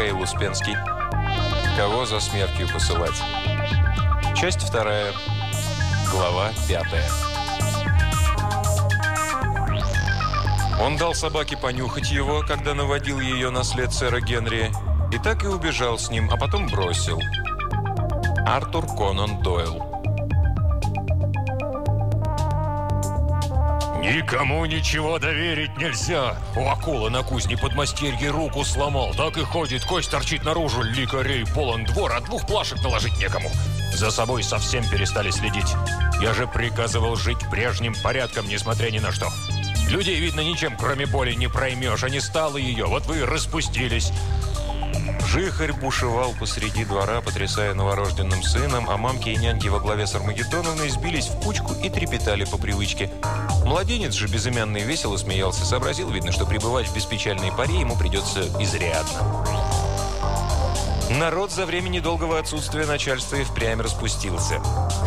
Михаил Успенский. Кого за смертью посылать? Часть вторая. Глава пятая. Он дал собаке понюхать его, когда наводил ее на след сэра Генри, и так и убежал с ним, а потом бросил. Артур Конан Дойл. «Никому ничего доверить нельзя! У акулы на кузне подмастерье руку сломал, так и ходит, кость торчит наружу, ликарей полон двор, а двух плашек наложить некому. За собой совсем перестали следить. Я же приказывал жить прежним порядком, несмотря ни на что. Людей, видно, ничем, кроме боли, не проймешь, а не стало ее, вот вы распустились». Жихарь бушевал посреди двора, потрясая новорожденным сыном, а мамки и няньки во главе с Армагеддоновной сбились в кучку и трепетали по привычке. Младенец же безымянный весело смеялся, сообразил, видно, что пребывать в беспечальной паре ему придется изрядно. Народ за время недолгого отсутствия начальства и впрямь распустился.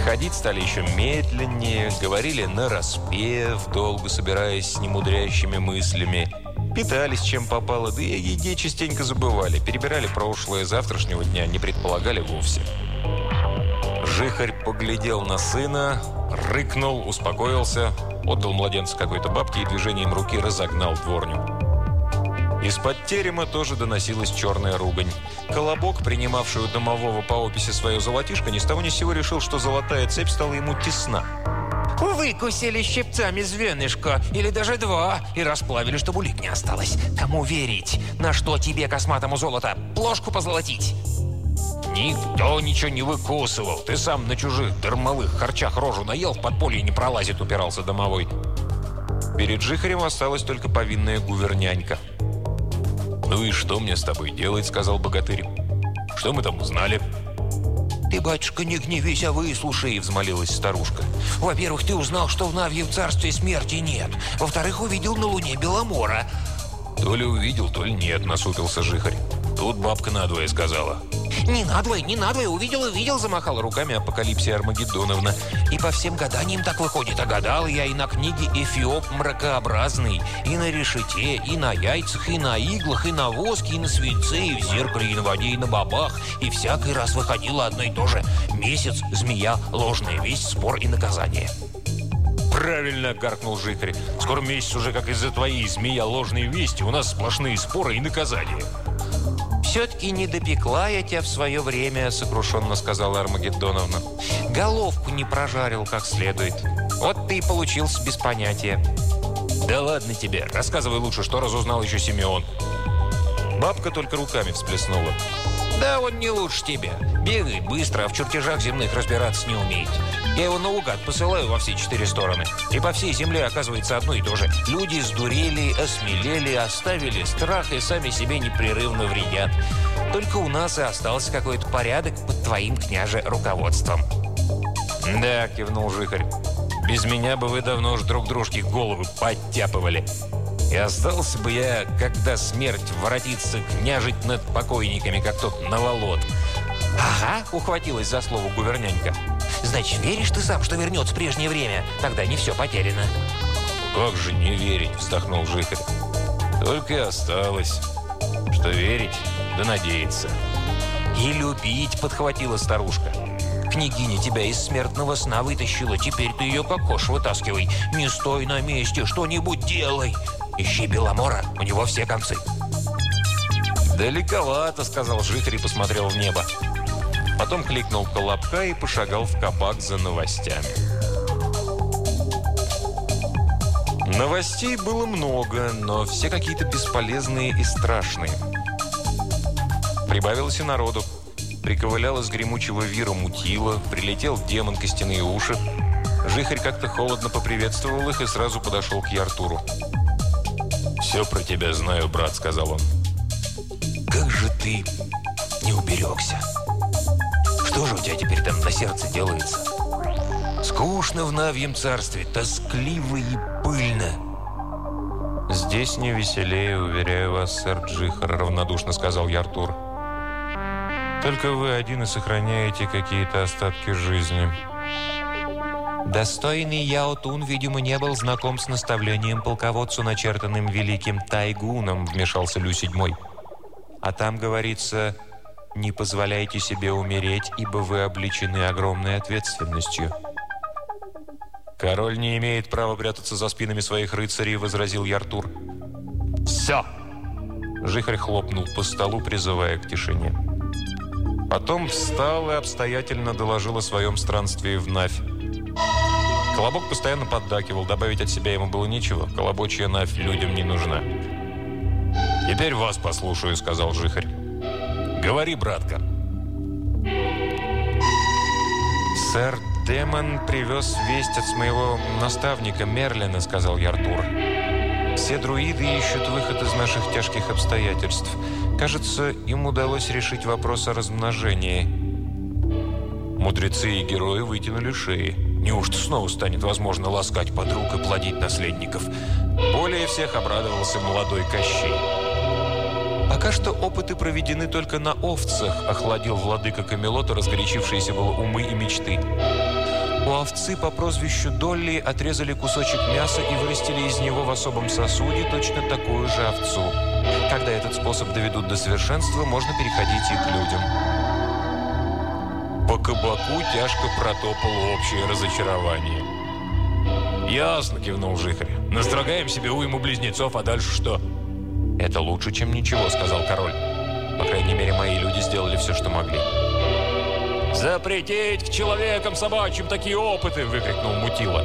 Ходить стали еще медленнее, говорили на распев, долго собираясь с немудрящими мыслями. Питались чем попало, да и о еде частенько забывали. Перебирали прошлое, завтрашнего дня не предполагали вовсе. Жихарь поглядел на сына, рыкнул, успокоился, отдал младенца какой-то бабке и движением руки разогнал дворню. Из-под терема тоже доносилась черная ругань. Колобок, принимавший у домового по описи свое золотишко, ни с того ни с сего решил, что золотая цепь стала ему тесна. Выкусили щипцами звенышко, или даже два, и расплавили, чтобы улик не осталось. Кому верить? На что тебе, косматому золото? Плошку позолотить? Никто ничего не выкусывал. Ты сам на чужих дармовых харчах рожу наел, в подполье не пролазит, упирался домовой. Перед Жихарем осталась только повинная гувернянька. «Ну и что мне с тобой делать?» – сказал богатырь. «Что мы там узнали?» «Ты, батюшка, не гневись, а выслушай», — взмолилась старушка. «Во-первых, ты узнал, что в Навье в царстве смерти нет. Во-вторых, увидел на луне Беломора». «То ли увидел, то ли нет», — насупился Жихарь. «Тут бабка надвое сказала». «Не надвое, не надвое, увидел, увидел», замахала руками Апокалипсия Армагеддоновна. «И по всем гаданиям так выходит. А гадал я и на книге «Эфиоп мракообразный», и на решете, и на яйцах, и на иглах, и на воске, и на свинце, и в зеркале, и на воде, и на бабах. И всякий раз выходило одно и то же. Месяц, змея, ложная весть, спор и наказание». «Правильно!» – гаркнул Жихарь. «Скоро месяц уже, как из-за твоей змея ложные вести, у нас сплошные споры и наказания». «Все-таки не допекла я тебя в свое время», — сокрушенно сказала Армагеддоновна. «Головку не прожарил как следует. Вот ты и получился без понятия». «Да ладно тебе. Рассказывай лучше, что разузнал еще Симеон». Бабка только руками всплеснула. «Да он не лучше тебя. Бегает быстро, а в чертежах земных разбираться не умеет. Я его наугад посылаю во все четыре стороны. И по всей земле оказывается одно и то же. Люди сдурели, осмелели, оставили страх и сами себе непрерывно вредят. Только у нас и остался какой-то порядок под твоим, княже, руководством». «Да», — кивнул Жихарь. «Без меня бы вы давно уж друг дружке головы подтяпывали». И остался бы я, когда смерть воротится княжить над покойниками, как тот наволот. «Ага», — ухватилась за слово гувернянька. «Значит, веришь ты сам, что вернется прежнее время? Тогда не все потеряно». «Как же не верить?» — вздохнул Жихарь. «Только и осталось, что верить да надеяться». «И любить», — подхватила старушка. «Княгиня тебя из смертного сна вытащила, теперь ты ее как кош вытаскивай. Не стой на месте, что-нибудь делай. Ищи Беломора, у него все концы». «Далековато», — сказал Жихарь и посмотрел в небо. Потом кликнул Колобка и пошагал в кабак за новостями. Новостей было много, но все какие-то бесполезные и страшные. Прибавилось и народу. Приковылял из гремучего вира мутила, прилетел демон костяные уши. Жихарь как-то холодно поприветствовал их и сразу подошел к Яртуру. «Все про тебя знаю, брат», — сказал он. «Как же ты не уберегся!» Что же у тебя теперь там на сердце делается? Скучно в Навьем царстве, тоскливо и пыльно. «Здесь не веселее, уверяю вас, сэр Джихар», — равнодушно сказал я Артур. «Только вы один и сохраняете какие-то остатки жизни». Достойный Яотун, видимо, не был знаком с наставлением полководцу, начертанным великим Тайгуном, вмешался Лю седьмой. А там говорится «Не позволяйте себе умереть, ибо вы обличены огромной ответственностью». «Король не имеет права прятаться за спинами своих рыцарей», — возразил Яртур. «Все!» Жихарь хлопнул по столу, призывая к тишине. Потом встал и обстоятельно доложил о своем странстве в Навь. Колобок постоянно поддакивал, добавить от себя ему было нечего. Колобочья Навь людям не нужна. «Теперь вас послушаю», — сказал Жихарь. «Говори, братка». «Сэр Демон привез весть от моего наставника Мерлина», — сказал Яртур. «Все друиды ищут выход из наших тяжких обстоятельств. Кажется, им удалось решить вопрос о размножении». Мудрецы и герои вытянули шеи. Неужто снова станет возможно ласкать подруг и плодить наследников? Более всех обрадовался молодой Кощей. «Пока что опыты проведены только на овцах», – охладил владыка Камелота, разгорячившиеся было умы и мечты. У овцы по прозвищу Долли отрезали кусочек мяса и вырастили из него в особом сосуде точно такую же овцу. Когда этот способ доведут до совершенства, можно переходить и к людям. По кабаку тяжко протопало общее разочарование. «Ясно», – кивнул Жихарь. «Настрогаем себе уйму близнецов, а дальше что?» «Это лучше, чем ничего», — сказал король. «По крайней мере, мои люди сделали все, что могли». «Запретить к человекам собачьим такие опыты!» – выкрикнул Мутила.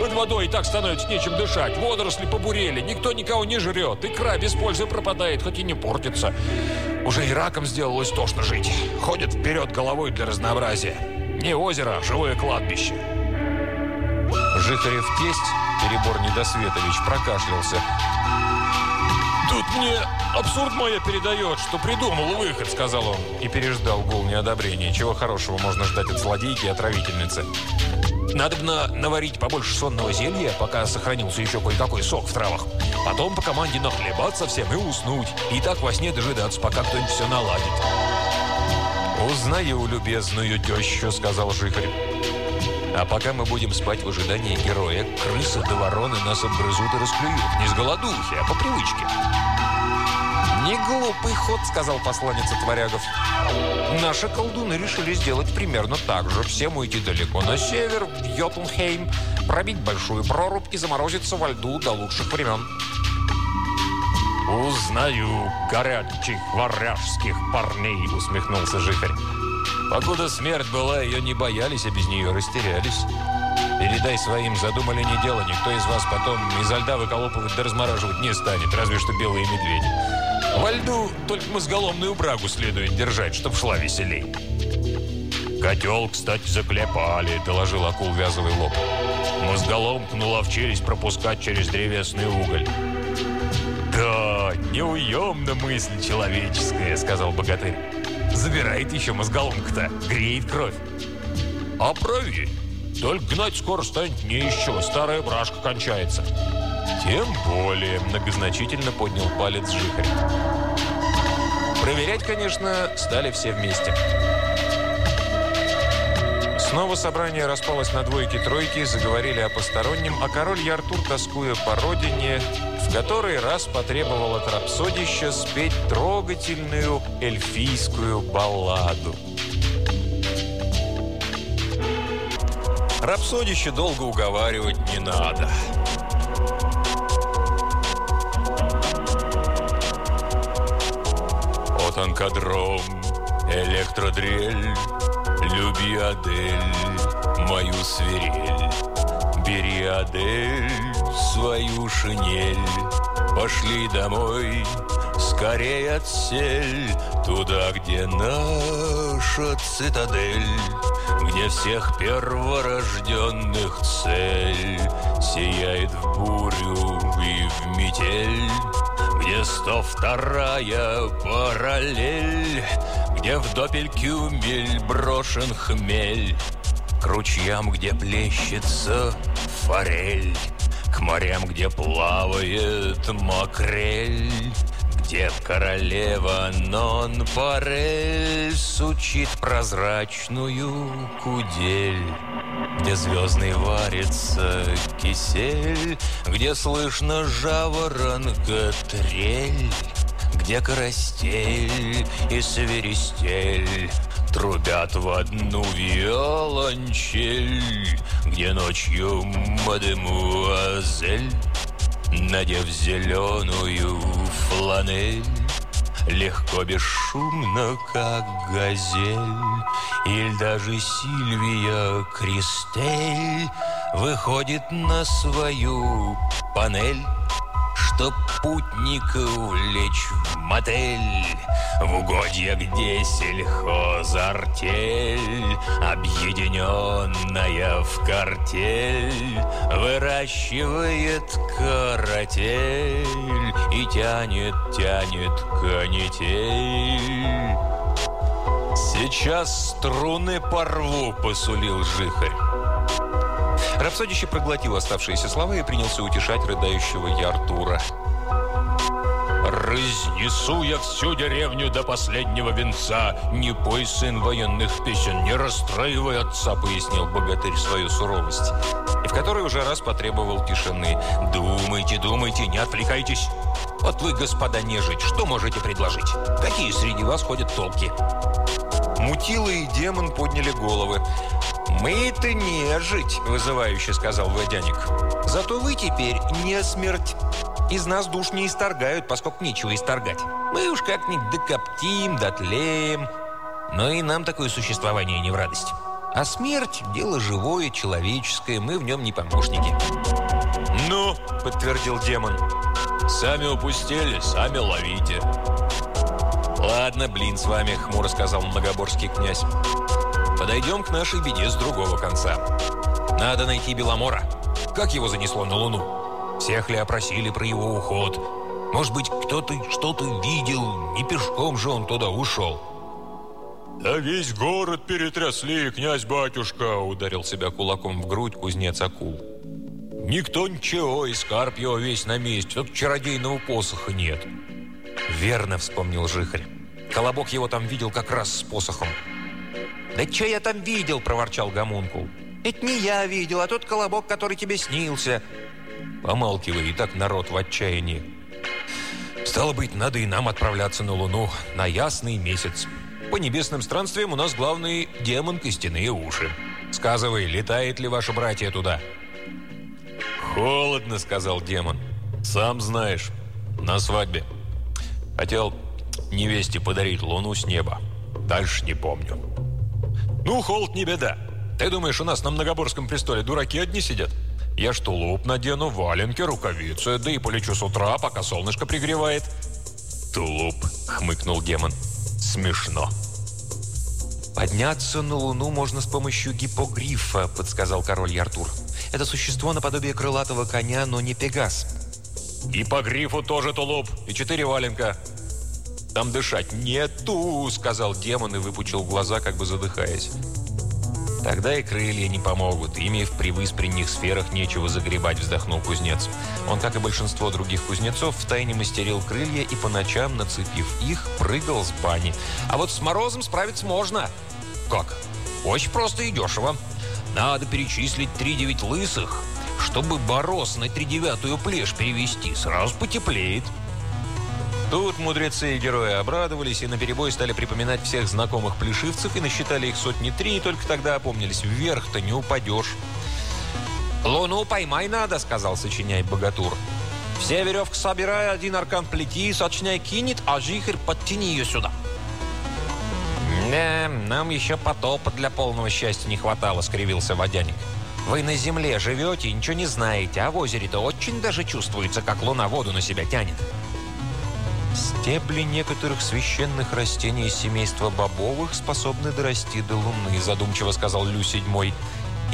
«Под водой и так становится нечем дышать. Водоросли побурели, никто никого не жрет. Икра без пользы пропадает, хоть и не портится. Уже и раком сделалось тошно жить. Ходят вперед головой для разнообразия. Не озеро, а живое кладбище». Жихарев тесть, Перебор Недосветович, прокашлялся. «Тут мне абсурд моя передает, что придумал выход», — сказал он. И переждал гул неодобрения. Чего хорошего можно ждать от злодейки и отравительницы? Надо бы на наварить побольше сонного зелья, пока сохранился еще кое-какой сок в травах. Потом по команде нахлебаться всем и уснуть. И так во сне дожидаться, пока кто-нибудь все наладит. «Узнаю любезную тещу», — сказал Жихарь. А пока мы будем спать в ожидании героя, крысы да вороны нас обгрызут и расклюют. Не с голодухи, а по привычке. «Не глупый ход», — сказал посланец от варягов. «Наши колдуны решили сделать примерно так же. Всем уйти далеко на север, в Йотлхейм, пробить большую прорубь и заморозиться во льду до лучших времен». «Узнаю горячих варяжских парней», — усмехнулся Жихарь. Покуда смерть была, ее не боялись, а без нее растерялись. Передай своим, задумали не дело, никто из вас потом изо льда выколопывать да размораживать не станет, разве что белые медведи. Во льду только мозголомную брагу следует держать, чтоб шла веселей. «Котел, кстати, заклепали», — доложил акул вязовый лоб. Мозголом пнула в челюсть пропускать через древесный уголь. «Да, неуемна мысль человеческая», — сказал богатырь. Забирает еще мозголомка-то, греет кровь. А проверь. Только гнать скоро станет не еще, старая брашка кончается. Тем более, многозначительно поднял палец Жихарь. Проверять, конечно, стали все вместе. Снова собрание распалось на двойки-тройки, заговорили о постороннем, а король Яртур, тоскуя по родине, который раз потребовал от рапсодища спеть трогательную эльфийскую балладу. Рапсодище долго уговаривать не надо. Вот он кадром, электродрель, Люби, Адель, мою свирель. Бери, Адель, свою шинель. Пошли домой, скорее отсель, Туда, где наша цитадель, Где всех перворожденных цель Сияет в бурю и в метель, Где сто вторая параллель, где в допель-кюмель брошен хмель, К ручьям, где плещется форель, К морям, где плавает макрель, Где королева Нон-Парель Сучит прозрачную кудель, Где звездный варится кисель, Где слышно жаворонка трель, Где карастель и свиристель Трубят в одну виолончель, Где ночью мадемуазель, Надев зеленую фланель, Легко, бесшумно, как газель, Или даже Сильвия Кристель Выходит на свою панель Чтоб путника увлечь в мотель В угодье, где сельхозартель Объединенная в картель Выращивает каратель И тянет, тянет канитель «Сейчас струны порву», — посулил Жихарь. Рапсодище проглотил оставшиеся слова и принялся утешать рыдающего я Артура. «Разнесу я всю деревню до последнего венца. Не пой, сын военных песен, не расстраивай отца», пояснил богатырь свою суровость. И в которой уже раз потребовал тишины. «Думайте, думайте, не отвлекайтесь. Вот вы, господа нежить, что можете предложить? Какие среди вас ходят толки?» Мутила и демон подняли головы. «Мы-то нежить», — вызывающе сказал водяник. «Зато вы теперь не смерть. Из нас душ не исторгают, поскольку нечего исторгать. Мы уж как-нибудь докоптим, дотлеем. Но и нам такое существование не в радость. А смерть – дело живое, человеческое, мы в нем не помощники». «Ну», – подтвердил демон, – «сами упустили, сами ловите». «Ладно, блин с вами», — хмуро сказал многоборский князь. «Подойдем к нашей беде с другого конца. Надо найти Беломора. Как его занесло на Луну? Всех ли опросили про его уход? Может быть, кто-то что-то видел? Не пешком же он туда ушел». «Да весь город перетрясли, князь-батюшка!» Ударил себя кулаком в грудь кузнец акул. «Никто ничего, и скарб его весь на месте, только чародейного посоха нет». «Верно», — вспомнил Жихарь. «Колобок его там видел как раз с посохом». «Да что я там видел?» – проворчал Гомункул. «Это не я видел, а тот колобок, который тебе снился». Помалкивай, и так народ в отчаянии. «Стало быть, надо и нам отправляться на Луну на ясный месяц. По небесным странствиям у нас главный демон костяные уши. Сказывай, летает ли ваше братья туда?» «Холодно», — сказал демон. «Сам знаешь, на свадьбе». Хотел невесте подарить луну с неба. Дальше не помню. Ну, холод не беда. Ты думаешь, у нас на Многоборском престоле дураки одни сидят? Я что, луп надену, валенки, рукавицы, да и полечу с утра, пока солнышко пригревает. Тулуп, хмыкнул демон. Смешно. «Подняться на Луну можно с помощью гипогрифа», — подсказал король Яртур. «Это существо наподобие крылатого коня, но не пегас. И по грифу тоже тулуп, и четыре валенка. Там дышать нету, сказал демон и выпучил глаза, как бы задыхаясь. Тогда и крылья не помогут. Ими в привыспренних сферах нечего загребать, вздохнул кузнец. Он, как и большинство других кузнецов, втайне мастерил крылья и по ночам, нацепив их, прыгал с бани. А вот с морозом справиться можно. Как? Очень просто и дешево. Надо перечислить три девять лысых, чтобы Борос на тридевятую плешь перевести, сразу потеплеет. Тут мудрецы и герои обрадовались и наперебой стали припоминать всех знакомых плешивцев и насчитали их сотни три, и только тогда опомнились, вверх-то не упадешь. «Луну поймай надо», — сказал сочиняй богатур. «Все веревки собирай, один аркан плети, сочиняй кинет, а жихарь подтяни ее сюда». «Не, нам еще потопа для полного счастья не хватало», — скривился водяник. Вы на земле живете и ничего не знаете, а в озере-то очень даже чувствуется, как луна воду на себя тянет. Стебли некоторых священных растений из семейства бобовых способны дорасти до луны, задумчиво сказал Лю седьмой.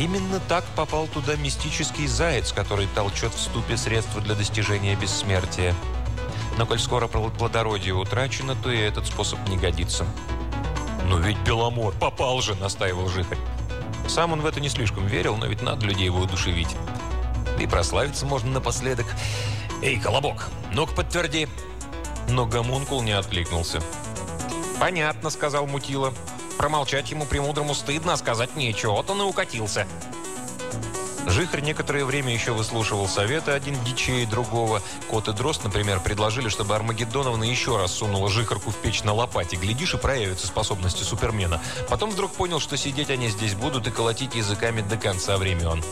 Именно так попал туда мистический заяц, который толчет в ступе средства для достижения бессмертия. Но коль скоро плодородие утрачено, то и этот способ не годится. «Но ведь Беломор попал же!» – настаивал Жихарь. Сам он в это не слишком верил, но ведь надо людей воодушевить. И прославиться можно напоследок. «Эй, Колобок, ну-ка подтверди!» Но гомункул не откликнулся. «Понятно», — сказал Мутила. «Промолчать ему премудрому стыдно, а сказать нечего. Вот он и укатился». Жихарь некоторое время еще выслушивал советы один дичей другого. Кот и Дрозд, например, предложили, чтобы Армагеддоновна еще раз сунула Жихарку в печь на лопате. Глядишь, и проявятся способности Супермена. Потом вдруг понял, что сидеть они здесь будут и колотить языками до конца времен.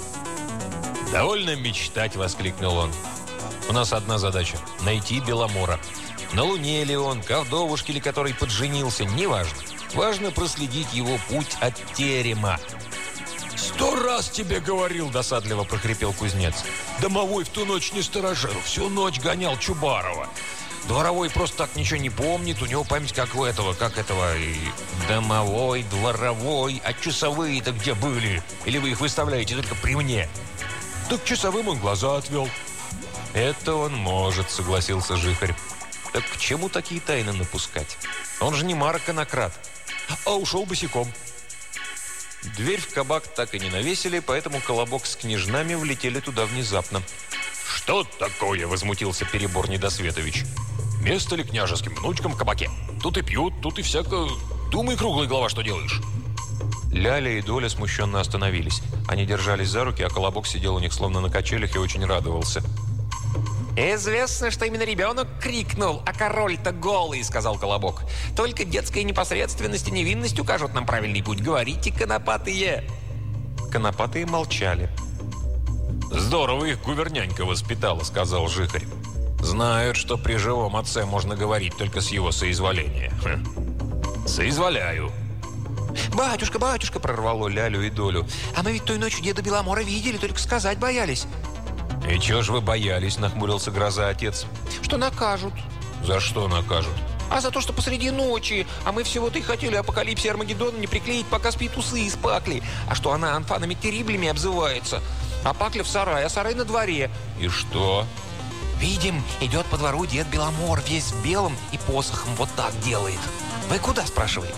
«Довольно мечтать!» – воскликнул он. «У нас одна задача – найти Беломора. На Луне ли он, ковдовушке ли, который подженился, неважно. Важно проследить его путь от терема». «Сто раз тебе говорил!» – досадливо прохрипел кузнец. «Домовой в ту ночь не сторожил, всю ночь гонял Чубарова. Дворовой просто так ничего не помнит, у него память как у этого, как этого... И... Домовой, дворовой, а часовые-то где были? Или вы их выставляете только при мне?» «Так часовым он глаза отвел». «Это он может», – согласился Жихарь. «Так к чему такие тайны напускать? Он же не Марок-конократ, а ушел босиком». Дверь в кабак так и не навесили, поэтому колобок с княжнами влетели туда внезапно. «Что такое?» – возмутился Перебор Недосветович. «Место ли княжеским внучкам в кабаке? Тут и пьют, тут и всяко... Думай, круглая голова, что делаешь?» Ляля и Доля смущенно остановились. Они держались за руки, а Колобок сидел у них словно на качелях и очень радовался. «Известно, что именно ребенок крикнул, а король-то голый», — сказал Колобок. «Только детская непосредственность и невинность укажут нам правильный путь. Говорите, конопатые!» Конопатые молчали. «Здорово их гувернянька воспитала», — сказал Жихарь. «Знают, что при живом отце можно говорить только с его соизволения». Хм. «Соизволяю». «Батюшка, батюшка!» – прорвало Лялю и Долю. «А мы ведь той ночью деда Беломора видели, только сказать боялись». «И чего ж вы боялись?» – нахмурился гроза отец. «Что накажут». «За что накажут?» «А за то, что посреди ночи, а мы всего-то и хотели апокалипсия Армагеддона не приклеить, пока спит усы из пакли, а что она анфанами териблями обзывается. А пакля в сарае, а сарай на дворе». «И что?» «Видим, идет по двору дед Беломор, весь в белом и посохом вот так делает. Вы куда?» – спрашивает.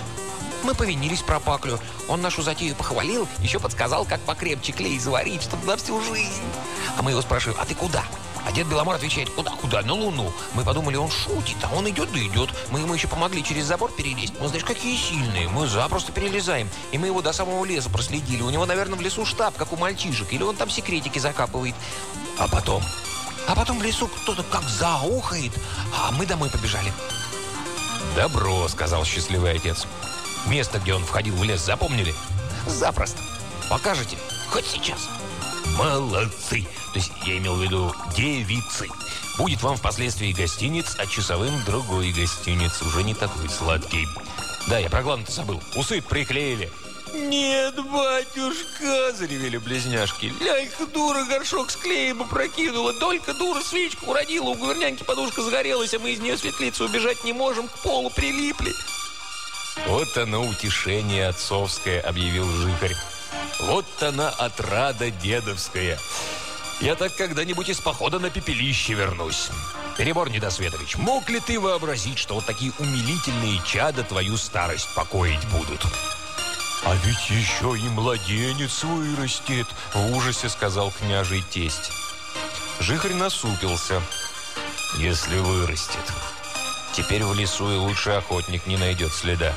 Мы повинились про Паклю. Он нашу затею похвалил, еще подсказал, как покрепче клей заварить, чтобы на всю жизнь. А мы его спрашиваем, а ты куда? А дед Беломор отвечает, куда, куда, на Луну. Мы подумали, он шутит, а он идет да идет. Мы ему еще помогли через забор перелезть. Мы, знаешь, какие сильные. Мы запросто перелезаем. И мы его до самого леса проследили. У него, наверное, в лесу штаб, как у мальчишек. Или он там секретики закапывает. А потом... А потом в лесу кто-то как заухает, а мы домой побежали. «Добро», — сказал счастливый отец. Место, где он входил в лес, запомнили? Запросто. Покажете? Хоть сейчас. Молодцы. То есть я имел в виду девицы. Будет вам впоследствии гостиниц, а часовым другой гостиниц, уже не такой сладкий. Да, я про главное забыл. Усы приклеили. «Нет, батюшка!» – заревели близняшки. «Ляйка дура горшок с клеем опрокинула, только дура свечку уродила, у гувернянки подушка загорелась, а мы из нее светлицы убежать не можем, к полу прилипли». «Вот оно утешение отцовское», — объявил Жихарь. «Вот она отрада дедовская. Я так когда-нибудь из похода на пепелище вернусь. Перебор Недосветович, мог ли ты вообразить, что вот такие умилительные чада твою старость покоить будут?» «А ведь еще и младенец вырастет», — в ужасе сказал княжий тесть. Жихарь насупился. «Если вырастет». Теперь в лесу и лучший охотник не найдет следа.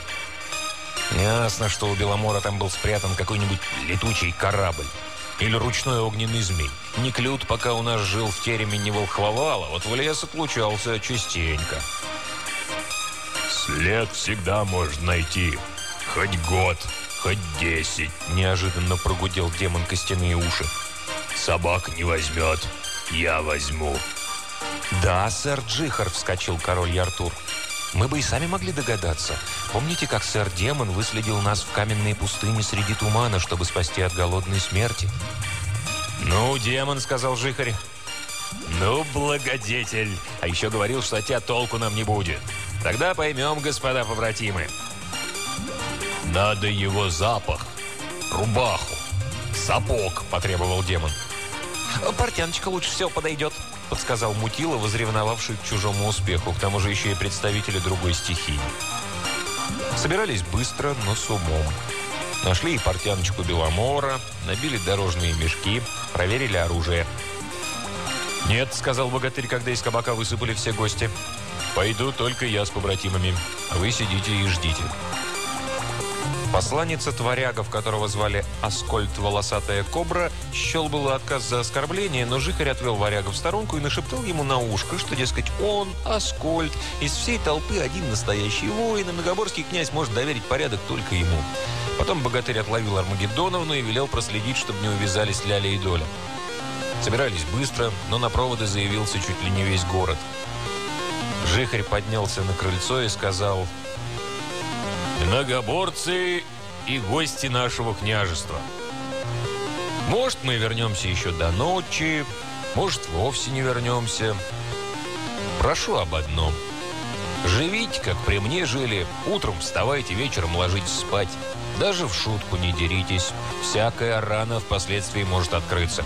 Ясно, что у Беломора там был спрятан какой-нибудь летучий корабль. Или ручной огненный змей. Не клют, пока у нас жил в тереме, не волхвовал, а вот в лес отлучался частенько. «След всегда можно найти. Хоть год, хоть десять», — неожиданно прогудел демон костяные уши. «Собак не возьмет, я возьму». «Да, сэр Джихар», — вскочил король Яртур. «Мы бы и сами могли догадаться. Помните, как сэр Демон выследил нас в каменные пустыни среди тумана, чтобы спасти от голодной смерти?» «Ну, демон», — сказал Жихарь. «Ну, благодетель. А еще говорил, что от тебя толку нам не будет. Тогда поймем, господа побратимы». «Надо его запах, рубаху, сапог», — потребовал демон. «Портяночка лучше всего подойдет», — подсказал Мутила, возревновавший к чужому успеху, к тому же еще и представители другой стихии. Собирались быстро, но с умом. Нашли и портяночку Беломора, набили дорожные мешки, проверили оружие. «Нет», — сказал богатырь, когда из кабака высыпали все гости. «Пойду только я с побратимами, а вы сидите и ждите». Посланец от которого звали Аскольд Волосатая Кобра, счел было отказ за оскорбление, но Жихарь отвел варяга в сторонку и нашептал ему на ушко, что, дескать, он, Аскольд, из всей толпы один настоящий воин, и многоборский князь может доверить порядок только ему. Потом богатырь отловил Армагеддоновну и велел проследить, чтобы не увязались Ляля и Доля. Собирались быстро, но на проводы заявился чуть ли не весь город. Жихарь поднялся на крыльцо и сказал Многоборцы и гости нашего княжества. Может, мы вернемся еще до ночи, может, вовсе не вернемся. Прошу об одном. Живите, как при мне жили. Утром вставайте, вечером ложитесь спать. Даже в шутку не деритесь. Всякая рана впоследствии может открыться.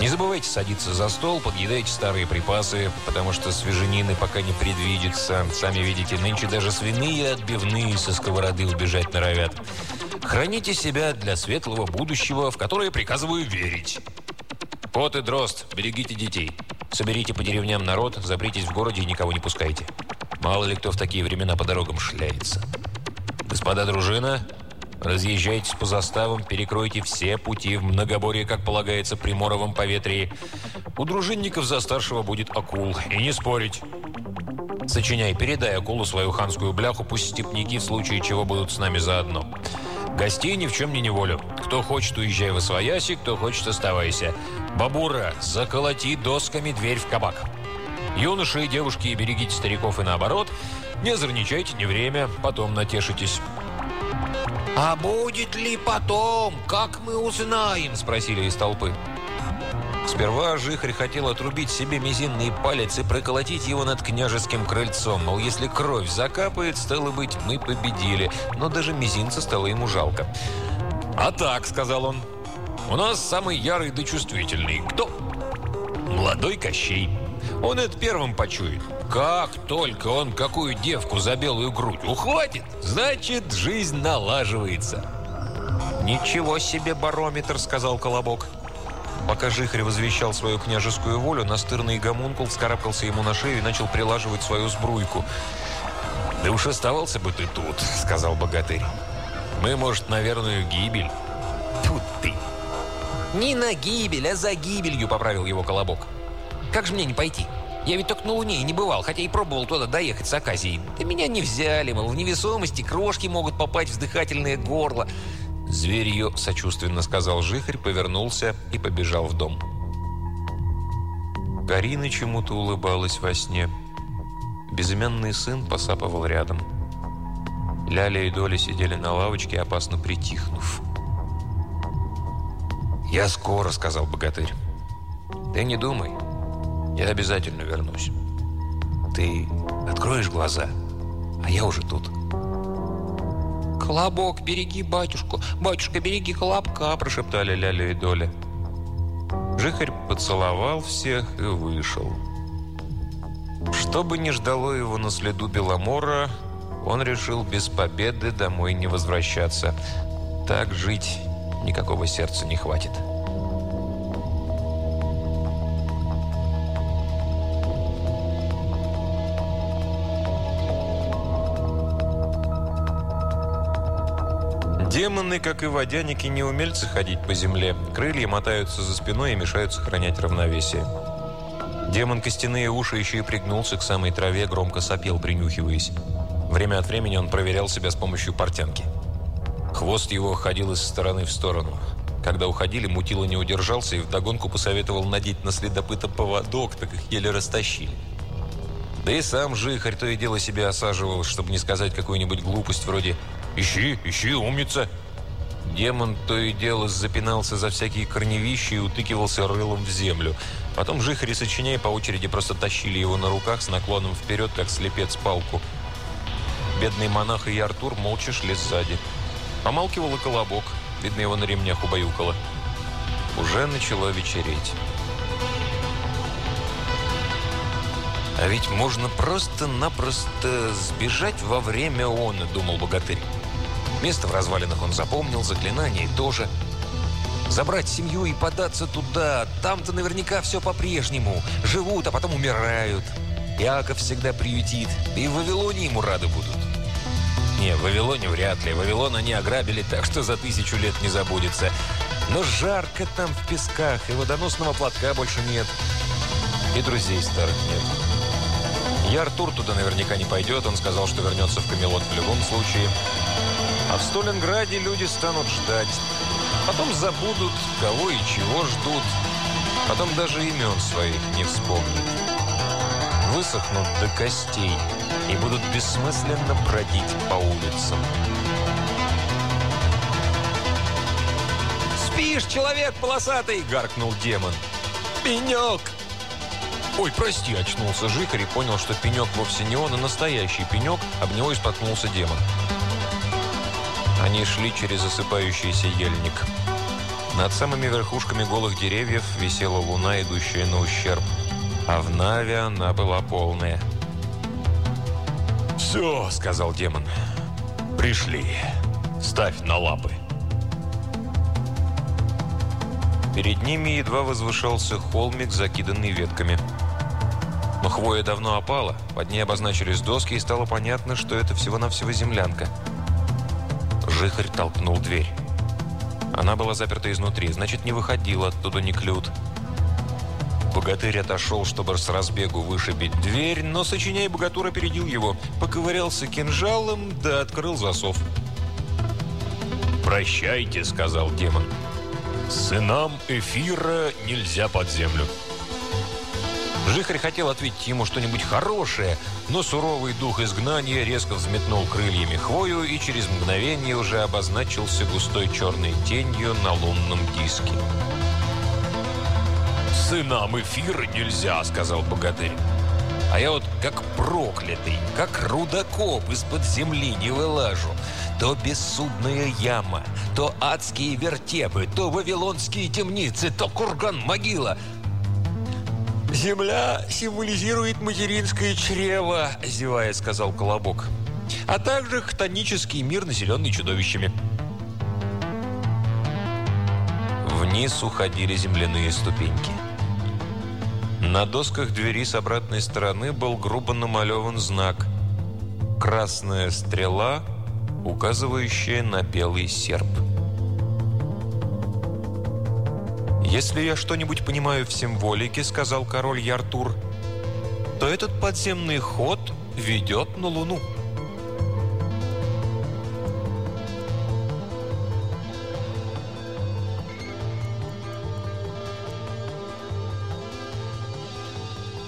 Не забывайте садиться за стол, подъедайте старые припасы, потому что свеженины пока не предвидится. Сами видите, нынче даже свиные отбивные со сковороды убежать норовят. Храните себя для светлого будущего, в которое приказываю верить. Кот и дрозд, берегите детей. Соберите по деревням народ, запритесь в городе и никого не пускайте. Мало ли кто в такие времена по дорогам шляется. Господа дружина, Разъезжайтесь по заставам, перекройте все пути в многоборье, как полагается, при моровом поветрии. У дружинников за старшего будет акул. И не спорить. Сочиняй, передай акулу свою ханскую бляху, пусть степники в случае чего будут с нами заодно. Гостей ни в чем не неволю. Кто хочет, уезжай в освояси, кто хочет, оставайся. Бабура, заколоти досками дверь в кабак. Юноши и девушки, берегите стариков и наоборот. Не озорничайте, не время, потом натешитесь. «А будет ли потом? Как мы узнаем?» – спросили из толпы. Сперва Жихарь хотел отрубить себе мизинный палец и проколотить его над княжеским крыльцом. Мол, если кровь закапает, стало быть, мы победили. Но даже мизинца стало ему жалко. «А так», – сказал он, – «у нас самый ярый да чувствительный. Кто?» «Молодой Кощей». Он это первым почует. Как только он какую девку за белую грудь ухватит, значит, жизнь налаживается. «Ничего себе барометр», — сказал Колобок. Пока Жихарь возвещал свою княжескую волю, настырный гомункул вскарабкался ему на шею и начал прилаживать свою сбруйку. «Да уж оставался бы ты тут», — сказал богатырь. «Мы, может, на верную гибель?» «Тут ты!» «Не на гибель, а за гибелью», — поправил его Колобок. Как же мне не пойти? Я ведь только на Луне и не бывал, хотя и пробовал туда доехать с Аказией. Да меня не взяли, мол, в невесомости крошки могут попасть в дыхательное горло. «Зверье», — сочувственно сказал Жихарь, повернулся и побежал в дом. Карина чему-то улыбалась во сне. Безымянный сын посапывал рядом. Ляля и Доля сидели на лавочке, опасно притихнув. «Я скоро», — сказал богатырь. «Ты не думай, я обязательно вернусь. Ты откроешь глаза, а я уже тут. «Колобок, береги батюшку! Батюшка, береги колобка!» прошептали Ляля и Доля. Жихарь поцеловал всех и вышел. Что бы ни ждало его на следу Беломора, он решил без победы домой не возвращаться. Так жить никакого сердца не хватит. Демоны, как и водяники, не умельцы ходить по земле. Крылья мотаются за спиной и мешают сохранять равновесие. Демон костяные уши еще и пригнулся к самой траве, громко сопел, принюхиваясь. Время от времени он проверял себя с помощью портянки. Хвост его ходил из стороны в сторону. Когда уходили, Мутила не удержался и вдогонку посоветовал надеть на следопыта поводок, так их еле растащили. Да и сам Жихарь то и дело себя осаживал, чтобы не сказать какую-нибудь глупость вроде «Ищи, ищи, умница!» Демон то и дело запинался за всякие корневища и утыкивался рылом в землю. Потом жихари, сочиняя по очереди, просто тащили его на руках с наклоном вперед, как слепец палку. Бедный монах и Артур молча шли сзади. Помалкивал и колобок. Видно, его на ремнях убаюкало. Уже начало вечереть. «А ведь можно просто-напросто сбежать во время он», — думал богатырь. Место в развалинах он запомнил, заклинание тоже. Забрать семью и податься туда. Там-то наверняка все по-прежнему. Живут, а потом умирают. Иаков всегда приютит. И в Вавилоне ему рады будут. Не, в Вавилоне вряд ли. Вавилон они ограбили так, что за тысячу лет не забудется. Но жарко там в песках, и водоносного платка больше нет. И друзей старых нет. И Артур туда наверняка не пойдет. Он сказал, что вернется в Камелот в любом случае. А в Сталинграде люди станут ждать. Потом забудут, кого и чего ждут. Потом даже имен своих не вспомнят. Высохнут до костей и будут бессмысленно бродить по улицам. «Спишь, человек полосатый!» – гаркнул демон. «Пенек!» «Ой, прости!» – очнулся Жихарь и понял, что пенек вовсе не он, а настоящий пенек. Об него и споткнулся демон. Они шли через осыпающийся ельник. Над самыми верхушками голых деревьев висела луна, идущая на ущерб. А в Наве она была полная. «Все», — сказал демон. «Пришли. Ставь на лапы». Перед ними едва возвышался холмик, закиданный ветками. Но хвоя давно опала, под ней обозначились доски, и стало понятно, что это всего-навсего землянка. Жихарь толкнул дверь. Она была заперта изнутри, значит, не выходила оттуда ни клют. Богатырь отошел, чтобы с разбегу вышибить дверь, но, сочиняя богатур, опередил его, поковырялся кинжалом, да открыл засов. «Прощайте», — сказал демон. «Сынам эфира нельзя под землю». Жихарь хотел ответить ему что-нибудь хорошее, но суровый дух изгнания резко взметнул крыльями хвою и через мгновение уже обозначился густой черной тенью на лунном диске. «Сынам эфира нельзя», — сказал богатырь. А я вот как проклятый, как рудокоп из-под земли не вылажу. То бессудная яма, то адские вертепы, то вавилонские темницы, то курган-могила — «Земля символизирует материнское чрево», – зевая сказал Колобок. «А также хтонический мир, населенный чудовищами». Вниз уходили земляные ступеньки. На досках двери с обратной стороны был грубо намалеван знак «Красная стрела, указывающая на белый серп». «Если я что-нибудь понимаю в символике, — сказал король Яртур, — то этот подземный ход ведет на Луну».